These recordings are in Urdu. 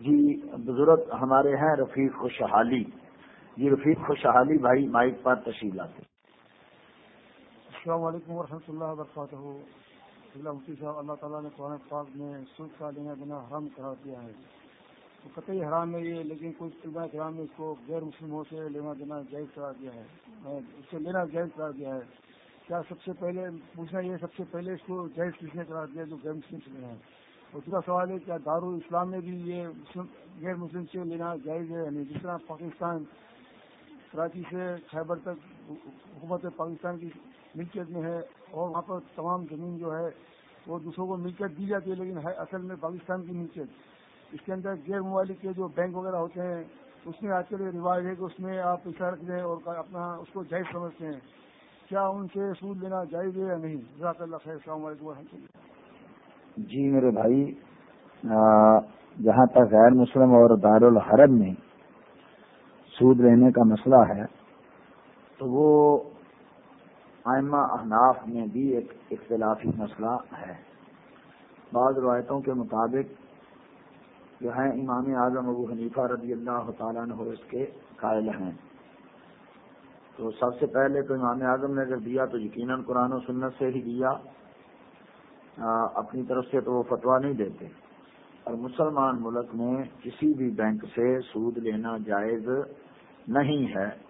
جی بزرگ ہمارے ہیں رفیق خوشحالی۔ جی رفیق خوشحالی بھائی، مائک پر تشریف لاتے السلام علیکم ورحمۃ اللہ وبرکاتہ۔ مفتی صاحب، اللہ تعالیٰ نے قرآن پاک میں سود کا لینا دینا حرام کرا دیا ہے۔ تو قطعی حرام ہے یہ، لیکن کچھ طلبہ کرام نے اس کو غیر مسلموں سے لینا دینا جائز کرا دیا ہے۔ اس سے لینا جائز کرا دیا ہے۔ کیا سب سے پہلے، پوچھنا یہ سب سے پہلے اس کو جائز کس نے کرا دیا جو غیر مسلم سے لینا ہے؟ دوسرا سوال ہے کیا دارالاسلام میں بھی یہ غیر مسلم سے لینا جائز ہے؟ یعنی جس طرح پاکستان کراچی سے خیبر تک حکومت پاکستان کی ملکیت میں ہے اور وہاں پر تمام زمین جو ہے وہ دوسروں کو ملکیت دی جاتی ہے، لیکن ہے اصل میں پاکستان کی ملکیت۔ اس کے اندر غیر ممالک کے جو بینک وغیرہ ہوتے ہیں، اس میں آج کل یہ رواج ہے کہ اس میں آپ پیسہ رکھ دیں اور اپنا اس کو جائز سمجھتے ہیں۔ کیا ان سے سود لینا جائز ہے یا نہیں؟ جزاک اللہ خیر، السلام علیکم و اللہ۔ جی میرے بھائی جہاں تک غیر مسلم اور دارالحرم میں سود لینے کا مسئلہ ہے، تو وہ آئمہ احناف میں بھی ایک اختلافی مسئلہ ہے۔ بعض روایتوں کے مطابق جو ہیں، امام اعظم ابو حنیفہ رضی اللہ تعالیٰ نے اس کے قائل ہیں۔ تو سب سے پہلے تو امام اعظم نے اگر دیا تو یقیناً قرآن و سنت سے ہی دیا۔ اپنی طرف سے تو وہ فتوا نہیں دیتے۔ اور مسلمان ملک میں کسی بھی بینک سے سود لینا جائز نہیں ہے۔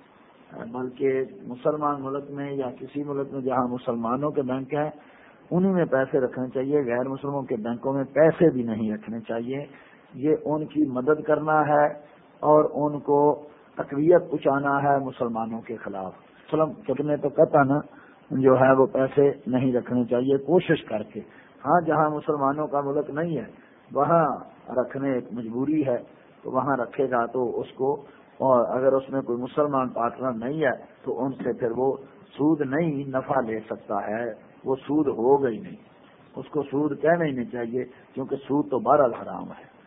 بلکہ مسلمان ملک میں یا کسی ملک میں جہاں مسلمانوں کے بینک ہیں انہیں میں پیسے رکھنے چاہیے۔ غیر مسلموں کے بینکوں میں پیسے بھی نہیں رکھنے چاہیے۔ یہ ان کی مدد کرنا ہے اور ان کو تقویت پہنچانا ہے مسلمانوں کے خلاف۔ سلم چکنے تو کہتا نا۔ جو ہے وہ پیسے نہیں رکھنے چاہیے، کوشش کر کے۔ ہاں جہاں مسلمانوں کا ملک نہیں ہے، وہاں رکھنے ایک مجبوری ہے، تو وہاں رکھے گا تو اس کو۔ اور اگر اس میں کوئی مسلمان پارٹنر نہیں ہے، تو ان سے پھر وہ سود نہیں نفع لے سکتا ہے۔ وہ سود ہوگا ہی نہیں۔ اس کو سود کہنا ہی نہیں چاہیے، کیونکہ سود تو بہرحال حرام ہے۔